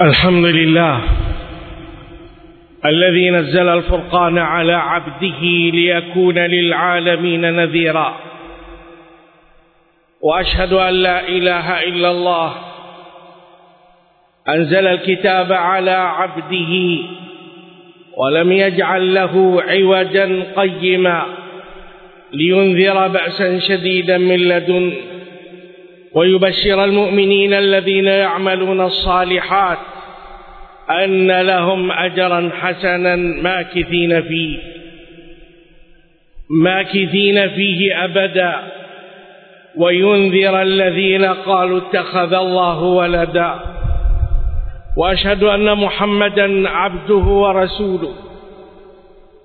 الحمد لله الذي نزل الفرقان على عبده ليكون للعالمين نذيرا. وأشهد أن لا إله إلا الله. أنزل الكتاب على عبده ولم يجعل له عوجا قيما لينذر بأسا شديدا من لدن ويبشر المؤمنين الذين يعملون الصالحات أن لهم أجرا حسنا ماكثين فيه. ماكثين فيه أبدا. وينذر الذين قالوا اتخذ الله ولدا. وأشهد أن محمدا عبده ورسوله.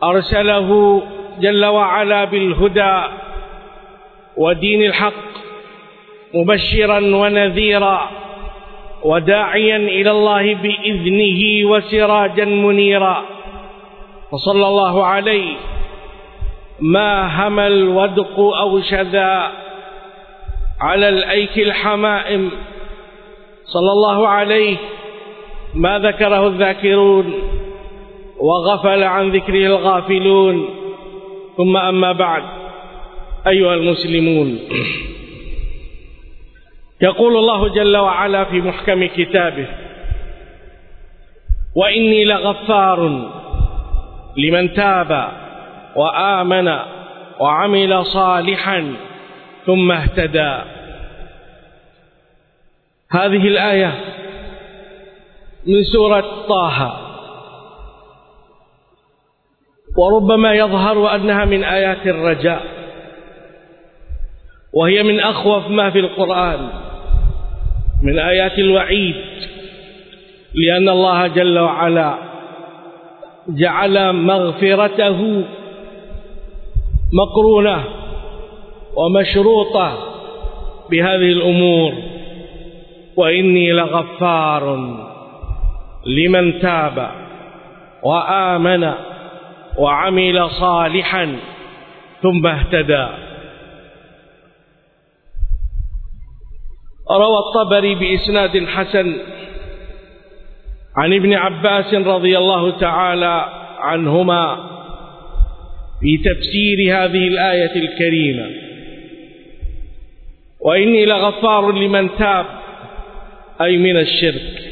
أرسله جل وعلا بالهدى ودين الحق مبشرا ونذيرا. وداعيا إلى الله بإذنه وسراجا منيرا. وصلى الله عليه. ما هم الودق أو شذا على الأيك الحمائم. صلى الله عليه. ما ذكره الذاكرون. وغفل عن ذكره الغافلون. ثم أما بعد. أيها المسلمون. يقول الله جل وعلا في محكم كتابه وإني لغفار لمن تاب وآمن وعمل صالحا ثم اهتدى. هذه الآية من سورة طه. وربما يظهر أنها من آيات الرجاء وهي من أخوف ما في القرآن. من آيات الوعيد لأن الله جل وعلا جعل مغفرته مقرونة ومشروطة بهذه الأمور. وإني لغفار لمن تاب وآمن وعمل صالحا ثم اهتدى. روى الطبري بإسناد حسن عن ابن عباس رضي الله تعالى عنهما في تفسير هذه الآية الكريمة. وإني لغفار لمن تاب أي من الشرك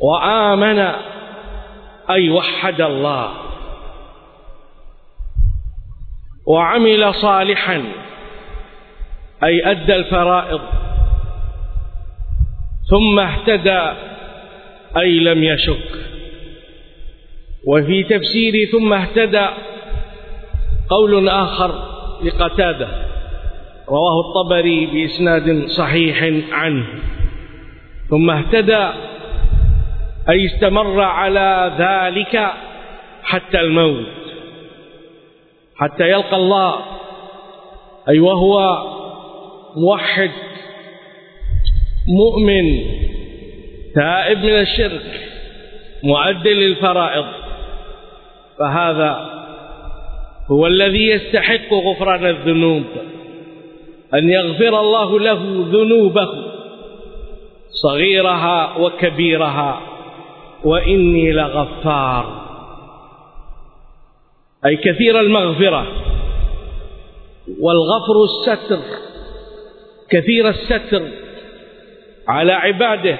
وآمن أي وحد الله. وعمل صالحا أي أدى الفرائض. ثم اهتدى أي لم يشك. وفي تفسير ثم اهتدى قول آخر لقتادة رواه الطبري بإسناد صحيح عنه. ثم اهتدى أي استمر على ذلك حتى الموت. حتى يلقى الله أي وهو موحد مؤمن تائب من الشرك مؤد للفرائض. فهذا هو الذي يستحق غفران الذنوب أن يغفر الله له ذنوبه صغيرها وكبيرها. وإني لغفار. أي كثير المغفرة. والغفر الستر كثير الستر. على عباده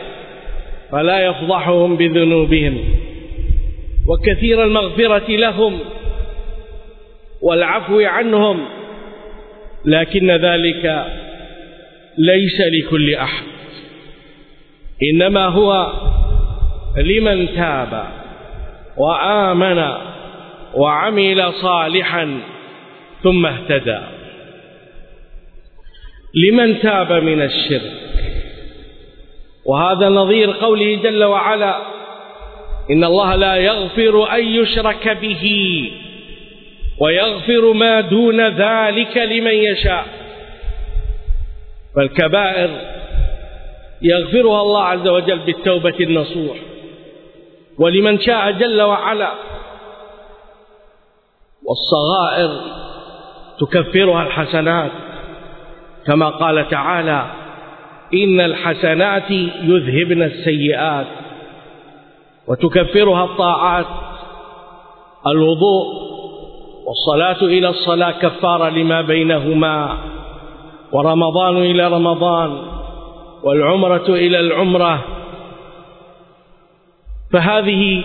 فلا يفضحهم بذنوبهم وكثير المغفرة لهم والعفو عنهم. لكن ذلك ليس لكل أحد إنما هو لمن تاب وآمن وعمل صالحا ثم اهتدى. لمن تاب من الشرك وهذا نظير قوله جل وعلا إن الله لا يغفر أن يشرك به ويغفر ما دون ذلك لمن يشاء. فالكبائر يغفرها الله عز وجل بالتوبة النصوح. ولمن شاء جل وعلا والصغائر تكفرها الحسنات كما قال تعالى إن الحسنات يذهبن السيئات وتكفرها الطاعات. الوضوء والصلاة إلى الصلاة كفارة لما بينهما ورمضان إلى رمضان والعمرة إلى العمرة. فهذه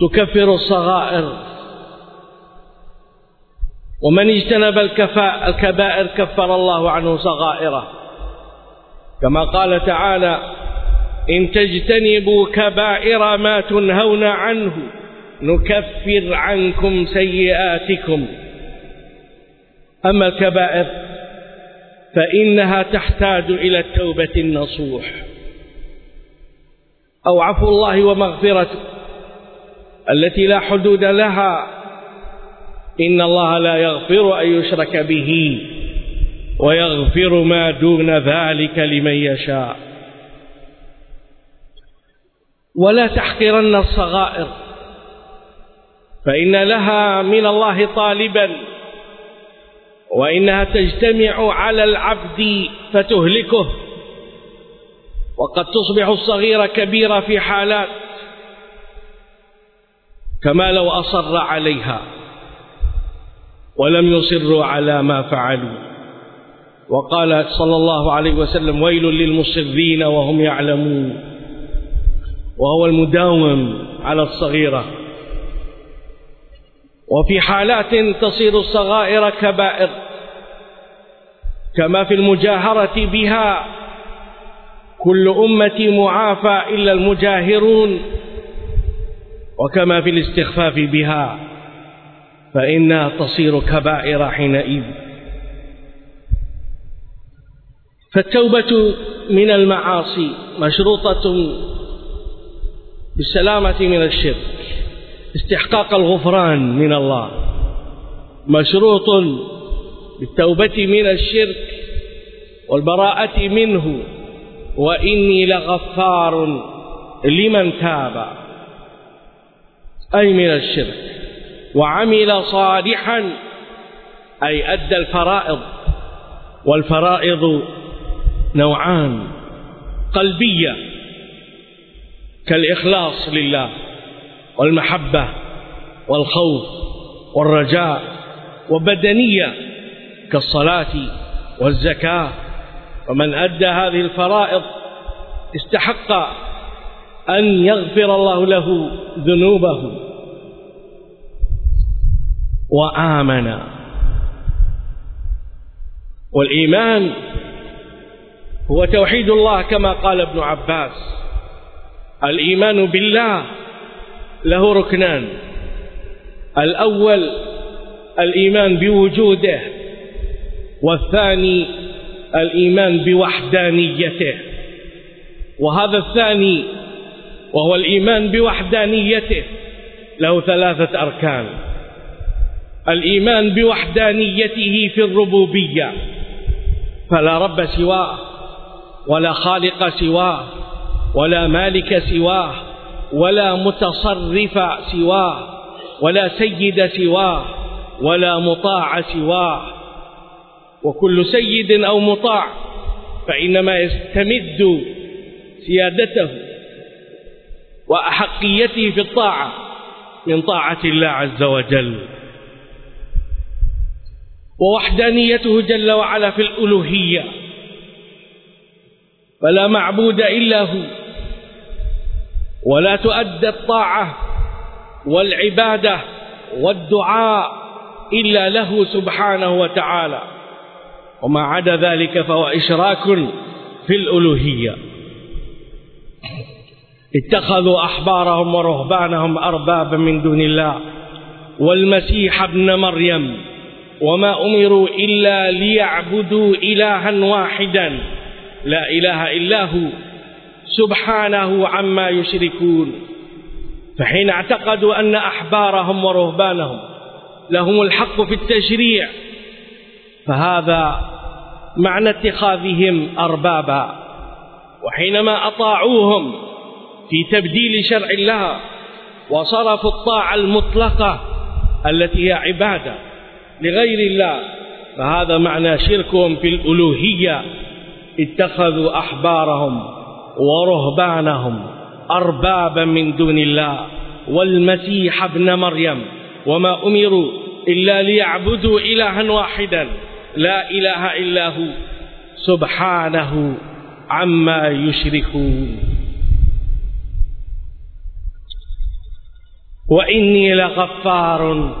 تكفر الصغائر. ومن اجتنب الكبائر كفر الله عنه صغائره. كما قال تعالى إن تجتنبوا كبائر ما تنهون عنه نكفر عنكم سيئاتكم. أما الكبائر فإنها تحتاج إلى التوبة النصوح. أو عفو الله ومغفرته التي لا حدود لها. إن الله لا يغفر أن يشرك به. ويغفر ما دون ذلك لمن يشاء. ولا تحقرن الصغائر فإن لها من الله طالبا وإنها تجتمع على العبد فتهلكه. وقد تصبح الصغيرة كبيرة في حالات كما لو أصر عليها ولم يصروا على ما فعلوا. وقال صلى الله عليه وسلم ويل للمصرين وهم يعلمون. وهو المداوم على الصغيرة. وفي حالات تصير الصغائر كبائر كما في المجاهرة بها. كل أمة معافى إلا المجاهرون وكما في الاستخفاف بها. فإنها تصير كبائر حينئذ. فالتوبة من المعاصي مشروطة بالسلامة من الشرك. استحقاق الغفران من الله مشروط بالتوبة من الشرك والبراءة منه. وإني لغفار لمن تاب. أي من الشرك. وعمل صالحا أي أدى الفرائض. والفرائض نوعان قلبية كالإخلاص لله والمحبة والخوف والرجاء وبدنية كالصلاة والزكاة. ومن أدى هذه الفرائض استحق أن يغفر الله له ذنوبه. وآمن. والإيمان هو توحيد الله كما قال ابن عباس. الإيمان بالله له ركنان. الأول الإيمان بوجوده والثاني الإيمان بوحدانيته. وهذا الثاني وهو الإيمان بوحدانيته له ثلاثة أركان. الإيمان بوحدانيته في الربوبية فلا رب سواه. ولا خالق سواه ولا مالك سواه ولا متصرف سواه ولا سيد سواه ولا مطاع سواه. وكل سيد أو مطاع فإنما يستمد سيادته وأحقيته في الطاعة من طاعة الله عز وجل. ووحدانيته جل وعلا في الألوهية. فلا معبود إلا هو. ولا تؤدى الطاعة والعبادة والدعاء إلا له سبحانه وتعالى. وما عدا ذلك فهو إشراك في الألوهية. اتخذوا أحبارهم ورهبانهم أربابا من دون الله. والمسيح ابن مريم. وما أمروا إلا ليعبدوا إلها واحدا. لا إله إلا هو. سبحانه عما يشركون. فحين اعتقدوا أن أحبارهم ورهبانهم لهم الحق في التشريع فهذا معنى اتخاذهم أربابا. وحينما أطاعوهم في تبديل شرع الله وصرفوا الطاعة المطلقة التي هي عبادة لغير الله فهذا معنى شركهم في الألوهية. اتخذوا أحبارهم ورهبانهم أربابا من دون الله والمسيح ابن مريم وما أمروا إلا ليعبدوا إلها واحدا لا إله إلا هو سبحانه عما يشركون. وإني لغفار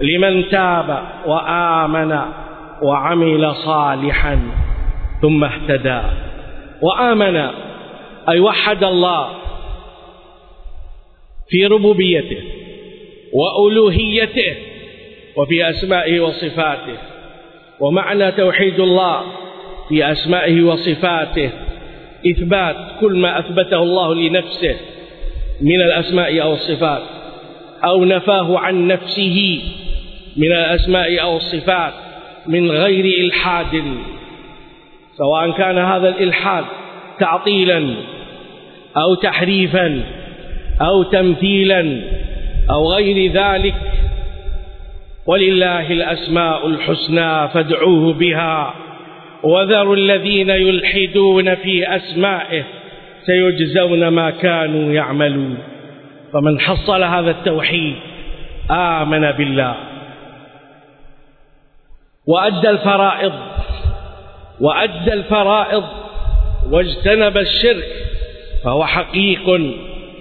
لمن تاب وآمن وعمل صالحا. ثم اهتدى وآمن أي وحد الله في ربوبيته وألوهيته وفي أسمائه وصفاته ومعنى توحيد الله في أسمائه وصفاته إثبات كل ما أثبته الله لنفسه من الأسماء أو الصفات أو نفاه عن نفسه من الأسماء أو الصفات من غير إلحاد. سواء كان هذا الإلحاد تعطيلا أو تحريفا أو تمثيلا أو غير ذلك ولله الأسماء الحسنى فادعوه بها. وذروا الذين يلحدون في أسمائه سيجزون ما كانوا يعملون. فمن حصل هذا التوحيد آمن بالله. وأدى الفرائض وأدى الفرائض واجتنب الشرك فهو حقيق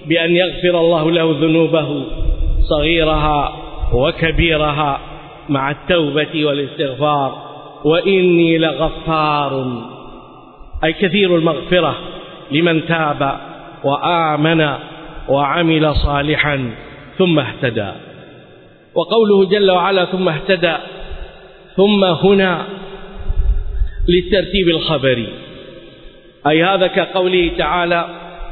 بأن يغفر الله له ذنوبه صغيرها وكبيرها مع التوبة والاستغفار. وإني لغفار. أي كثير المغفرة لمن تاب وآمن وعمل صالحا ثم اهتدى. وقوله جل وعلا ثم اهتدى ثم هنا للترتيب الخبري. أي هذا كقوله تعالى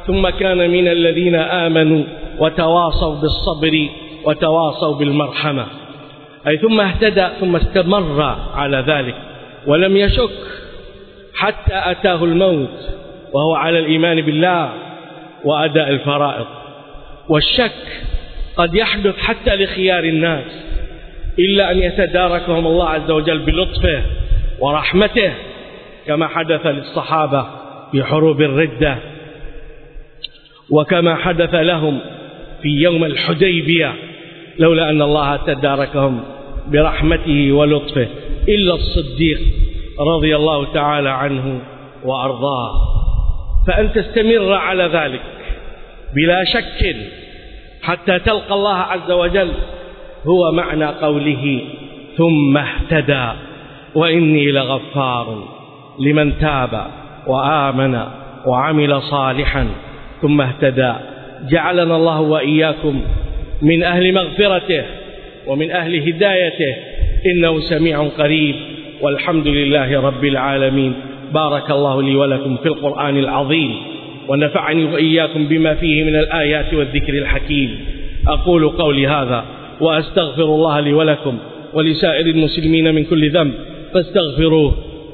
ثم كان من الذين آمنوا وتواصوا بالصبر وتواصوا بالمرحمة. أي ثم اهتدى ثم استمر على ذلك ولم يشك حتى أتاه الموت وهو على الإيمان بالله وأداء الفرائض. والشك قد يحدث حتى لخيار الناس إلا أن يتداركهم الله عز وجل بلطفه ورحمته. كما حدث للصحابة في حروب الردة وكما حدث لهم في يوم الحديبية لولا أن الله تداركهم برحمته ولطفه إلا الصديق رضي الله تعالى عنه وأرضاه. فأن تستمر على ذلك بلا شك حتى تلقى الله عز وجل هو معنى قوله ثم اهتدى وإني لغفار. لمن تاب وآمن وعمل صالحا ثم اهتدى. جعلنا الله وإياكم من أهل مغفرته ومن أهل هدايته. إنه سميع قريب. والحمد لله رب العالمين. بارك الله لي ولكم في القرآن العظيم. ونفعني وإياكم بما فيه من الآيات والذكر الحكيم. أقول قولي هذا وأستغفر الله لي ولكم ولسائر المسلمين من كل ذنب. فاستغفروه